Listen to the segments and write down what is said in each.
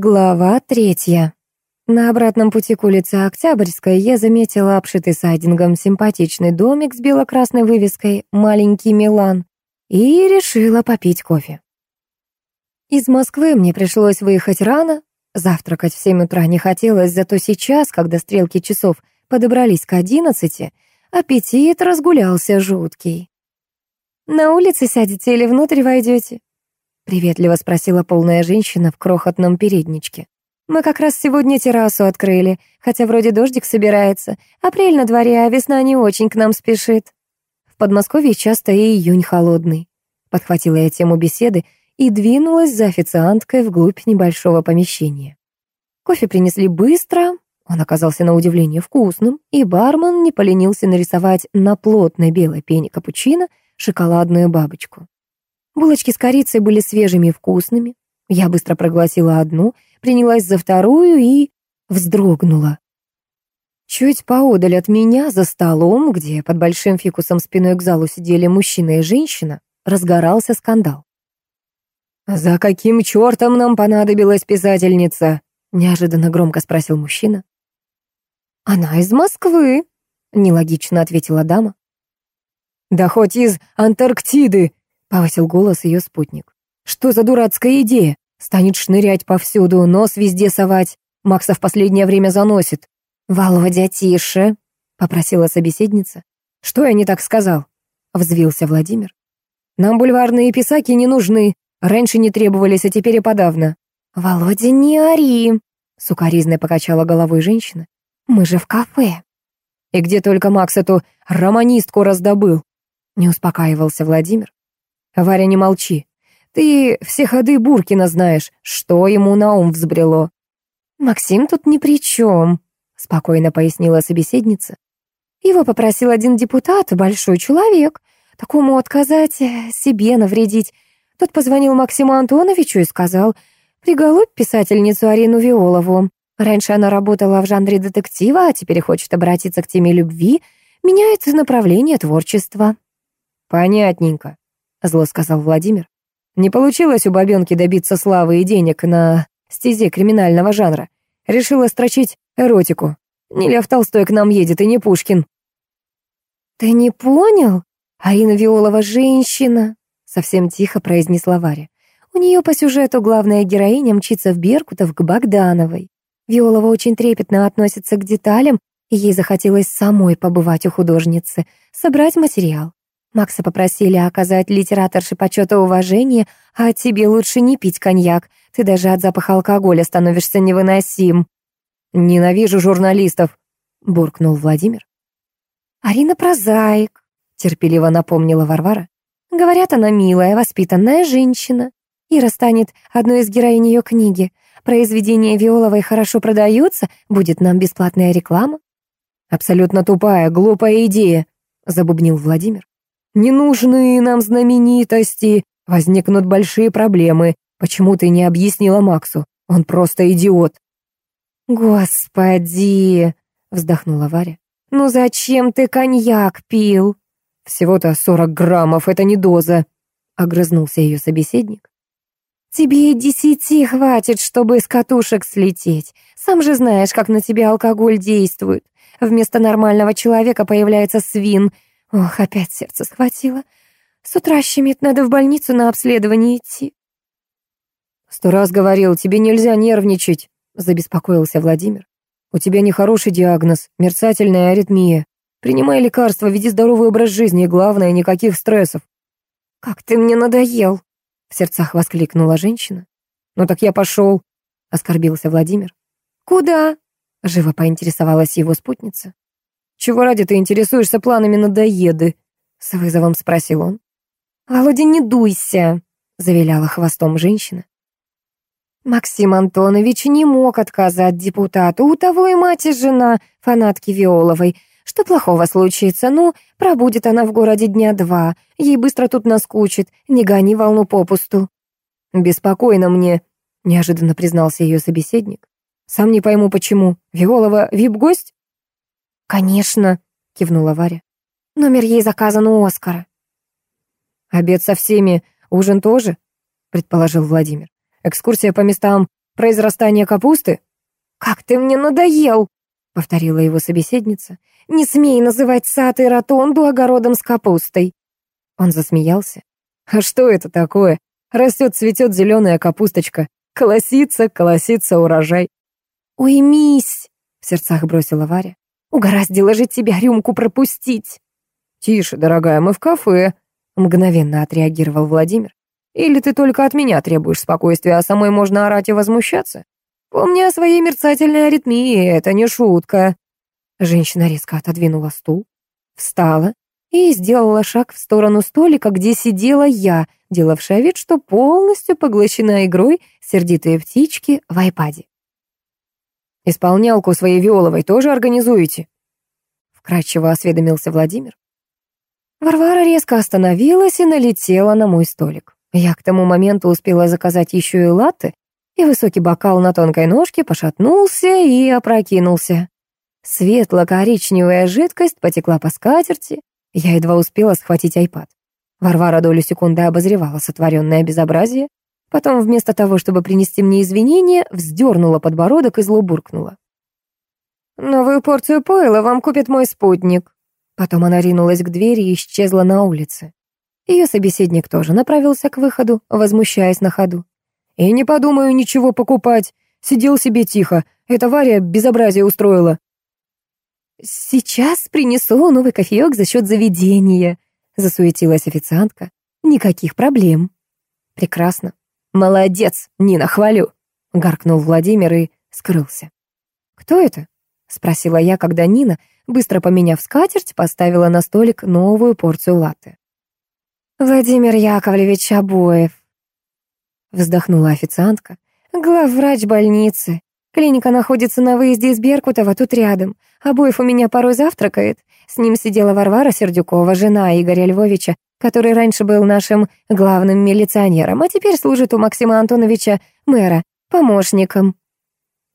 Глава третья. На обратном пути к улице Октябрьской я заметила обшитый сайдингом симпатичный домик с бело-красной вывеской «Маленький Милан» и решила попить кофе. Из Москвы мне пришлось выехать рано. Завтракать в семь утра не хотелось, зато сейчас, когда стрелки часов подобрались к одиннадцати, аппетит разгулялся жуткий. «На улице сядете или внутрь войдете?» Приветливо спросила полная женщина в крохотном передничке. «Мы как раз сегодня террасу открыли, хотя вроде дождик собирается. Апрель на дворе, а весна не очень к нам спешит». В Подмосковье часто и июнь холодный. Подхватила я тему беседы и двинулась за официанткой вглубь небольшого помещения. Кофе принесли быстро, он оказался на удивление вкусным, и бармен не поленился нарисовать на плотной белой пене капучино шоколадную бабочку. Булочки с корицей были свежими и вкусными. Я быстро проглотила одну, принялась за вторую и вздрогнула. Чуть поодаль от меня, за столом, где под большим фикусом спиной к залу сидели мужчина и женщина, разгорался скандал. «За каким чертом нам понадобилась писательница?» — неожиданно громко спросил мужчина. «Она из Москвы», — нелогично ответила дама. «Да хоть из Антарктиды!» Повысил голос ее спутник. Что за дурацкая идея? Станет шнырять повсюду, нос везде совать. Макса в последнее время заносит. «Володя, тише!» — попросила собеседница. «Что я не так сказал?» — взвился Владимир. «Нам бульварные писаки не нужны. Раньше не требовались, а теперь и подавно». «Володя, не ори!» — сукоризной покачала головой женщина. «Мы же в кафе». «И где только Макс эту романистку раздобыл?» — не успокаивался Владимир. «Варя, не молчи. Ты все ходы Буркина знаешь. Что ему на ум взбрело?» «Максим тут ни при чем», — спокойно пояснила собеседница. «Его попросил один депутат, большой человек. Такому отказать, э, себе навредить. Тот позвонил Максиму Антоновичу и сказал, «Приголубь писательницу Арину Виолову. Раньше она работала в жанре детектива, а теперь хочет обратиться к теме любви, меняет направление творчества». «Понятненько», — зло сказал Владимир. «Не получилось у бабенки добиться славы и денег на стезе криминального жанра. Решила строчить эротику. Не Лев Толстой к нам едет и не Пушкин». «Ты не понял? Арина Виолова женщина», — совсем тихо произнесла Варя. «У нее по сюжету главная героиня мчится в Беркутов к Богдановой. Виолова очень трепетно относится к деталям, и ей захотелось самой побывать у художницы, собрать материал. Макса попросили оказать литераторше почет и уважение, а тебе лучше не пить коньяк. Ты даже от запаха алкоголя становишься невыносим. «Ненавижу журналистов», — буркнул Владимир. «Арина прозаик», — терпеливо напомнила Варвара. «Говорят, она милая, воспитанная женщина. Ира станет одной из героинь ее книги. Произведения Виоловой хорошо продаются, будет нам бесплатная реклама». «Абсолютно тупая, глупая идея», — забубнил Владимир. Не нужны нам знаменитости. Возникнут большие проблемы. Почему ты не объяснила Максу? Он просто идиот. Господи, вздохнула Варя. Ну зачем ты коньяк пил? Всего-то сорок граммов, это не доза. Огрызнулся ее собеседник. Тебе и десяти хватит, чтобы с катушек слететь. Сам же знаешь, как на тебя алкоголь действует. Вместо нормального человека появляется свин — Ох, опять сердце схватило. С утра щемит, надо в больницу на обследование идти. «Сто раз говорил, тебе нельзя нервничать», — забеспокоился Владимир. «У тебя нехороший диагноз, мерцательная аритмия. Принимай лекарства, веди здоровый образ жизни, и главное, никаких стрессов». «Как ты мне надоел!» — в сердцах воскликнула женщина. «Ну так я пошел», — оскорбился Владимир. «Куда?» — живо поинтересовалась его спутница. «Чего ради ты интересуешься планами надоеды?» — с вызовом спросил он. «Володя, не дуйся!» — завиляла хвостом женщина. Максим Антонович не мог отказать депутату. У того и мать и жена, фанатки Виоловой. Что плохого случится? Ну, пробудет она в городе дня два. Ей быстро тут наскучит. Не гони волну попусту. «Беспокойно мне», — неожиданно признался ее собеседник. «Сам не пойму, почему. Виолова вип-гость?» «Конечно», — кивнула Варя. «Номер ей заказан у Оскара». «Обед со всеми, ужин тоже?» — предположил Владимир. «Экскурсия по местам произрастание капусты?» «Как ты мне надоел!» — повторила его собеседница. «Не смей называть сад и ротонду огородом с капустой!» Он засмеялся. «А что это такое? Растет, цветет зеленая капусточка. Колосится, колосится урожай». «Уймись!» — в сердцах бросила Варя. «Угораздило же тебя рюмку пропустить!» «Тише, дорогая, мы в кафе», — мгновенно отреагировал Владимир. «Или ты только от меня требуешь спокойствия, а самой можно орать и возмущаться? Помни о своей мерцательной аритмии, это не шутка». Женщина резко отодвинула стул, встала и сделала шаг в сторону столика, где сидела я, делавшая вид, что полностью поглощена игрой «Сердитые птички» в айпаде. «Исполнялку своей Виоловой тоже организуете?» Вкратчиво осведомился Владимир. Варвара резко остановилась и налетела на мой столик. Я к тому моменту успела заказать еще и латте, и высокий бокал на тонкой ножке пошатнулся и опрокинулся. Светло-коричневая жидкость потекла по скатерти. Я едва успела схватить айпад. Варвара долю секунды обозревала сотворенное безобразие, потом вместо того, чтобы принести мне извинения, вздернула подбородок и зло буркнула. «Новую порцию пойла вам купит мой спутник». Потом она ринулась к двери и исчезла на улице. Ее собеседник тоже направился к выходу, возмущаясь на ходу. «И не подумаю ничего покупать. Сидел себе тихо. Эта Варя безобразие устроила». «Сейчас принесу новый кофеек за счет заведения», — засуетилась официантка. «Никаких проблем». «Прекрасно. Молодец, Нина, хвалю», — гаркнул Владимир и скрылся. «Кто это?» — спросила я, когда Нина быстро поменяв скатерть, поставила на столик новую порцию латте. «Владимир Яковлевич Обоев», — вздохнула официантка, «главврач больницы. Клиника находится на выезде из Беркутова, тут рядом. Обоев у меня порой завтракает. С ним сидела Варвара Сердюкова, жена Игоря Львовича, который раньше был нашим главным милиционером, а теперь служит у Максима Антоновича, мэра, помощником».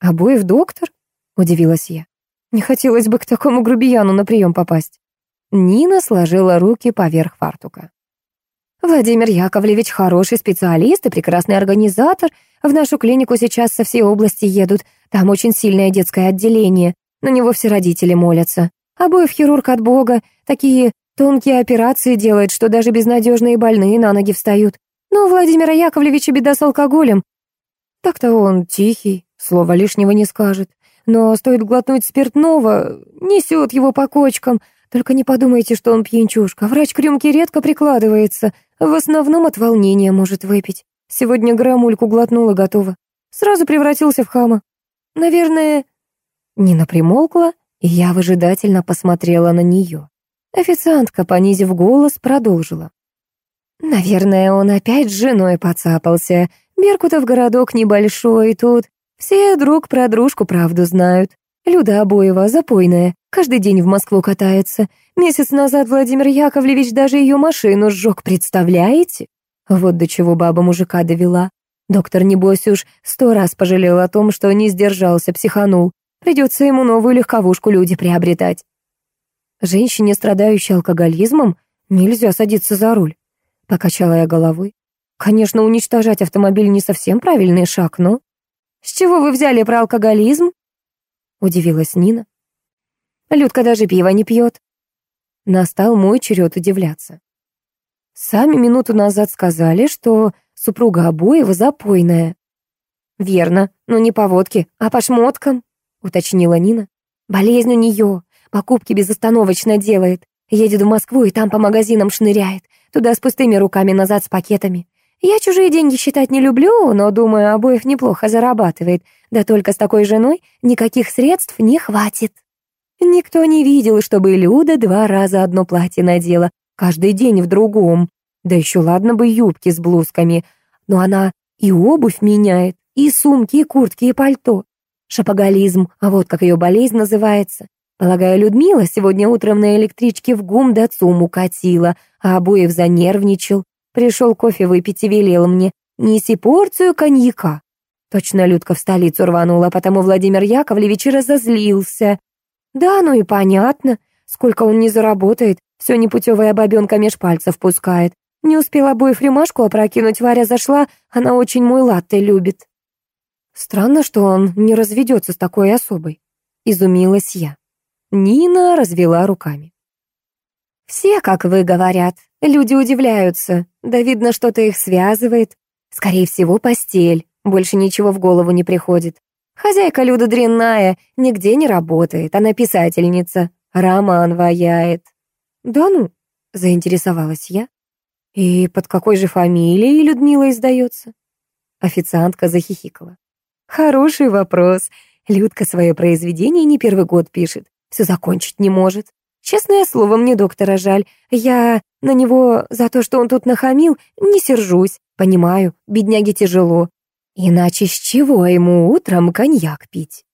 «Обоев доктор?» — удивилась я. Не хотелось бы к такому грубияну на прием попасть. Нина сложила руки поверх фартука. Владимир Яковлевич хороший специалист и прекрасный организатор. В нашу клинику сейчас со всей области едут. Там очень сильное детское отделение. На него все родители молятся. Обоев хирург от бога. Такие тонкие операции делает, что даже безнадежные больные на ноги встают. Но у Владимира Яковлевича беда с алкоголем. Так-то он тихий, слова лишнего не скажет. Но стоит глотнуть спиртного, несет его по кочкам. Только не подумайте, что он пьянчушка. Врач к рюмке редко прикладывается. В основном от волнения может выпить. Сегодня грамульку глотнула готова. Сразу превратился в хама. Наверное... Нина примолкла, и я выжидательно посмотрела на нее. Официантка, понизив голос, продолжила. «Наверное, он опять с женой поцапался. Беркутов городок небольшой, тут все друг про дружку правду знают. Люда Обоева, запойная, каждый день в Москву катается. Месяц назад Владимир Яковлевич даже ее машину сжег, представляете? Вот до чего баба мужика довела. Доктор, небось, уж сто раз пожалел о том, что не сдержался, психанул. Придется ему новую легковушку люди приобретать. Женщине, страдающей алкоголизмом, нельзя садиться за руль. Покачала я головой. Конечно, уничтожать автомобиль не совсем правильный шаг, но... «С чего вы взяли про алкоголизм?» — удивилась Нина. «Людка даже пива не пьет». Настал мой черед удивляться. Сами минуту назад сказали, что супруга обоего запойная. «Верно, но не по водке, а по шмоткам», — уточнила Нина. «Болезнь у нее, покупки безостановочно делает. Едет в Москву и там по магазинам шныряет. Туда с пустыми руками, назад с пакетами. Я чужие деньги считать не люблю, но, думаю, обоих неплохо зарабатывает. Да только с такой женой никаких средств не хватит. Никто не видел, чтобы Люда два раза одно платье надела, каждый день в другом. Да еще ладно бы юбки с блузками, но она и обувь меняет, и сумки, и куртки, и пальто. Шапоголизм, а вот как ее болезнь называется. Полагаю, Людмила сегодня утром на электричке в ГУМ до ЦУМ укатила, а обоев занервничал. Пришел кофе выпить и велел мне, неси порцию коньяка. Точно Людка в столицу рванула, потому Владимир Яковлевич разозлился. Да, ну и понятно, сколько он не заработает, все непутевая бабенка меж пальцев пускает. Не успела обоих рюмашку опрокинуть, Варя зашла, она очень мой латте любит. Странно, что он не разведется с такой особой. Изумилась я. Нина развела руками. «Все, как вы, говорят. Люди удивляются. Да видно, что-то их связывает. Скорее всего, постель. Больше ничего в голову не приходит. Хозяйка Люда дрянная, нигде не работает. Она писательница. Роман ваяет». «Да ну?» — заинтересовалась я. «И под какой же фамилией Людмила издается?» Официантка захихикала. «Хороший вопрос. Людка свое произведение не первый год пишет. Все закончить не может. Честное слово, мне доктора жаль. Я на него за то, что он тут нахамил, не сержусь. Понимаю, бедняге тяжело. Иначе с чего ему утром коньяк пить?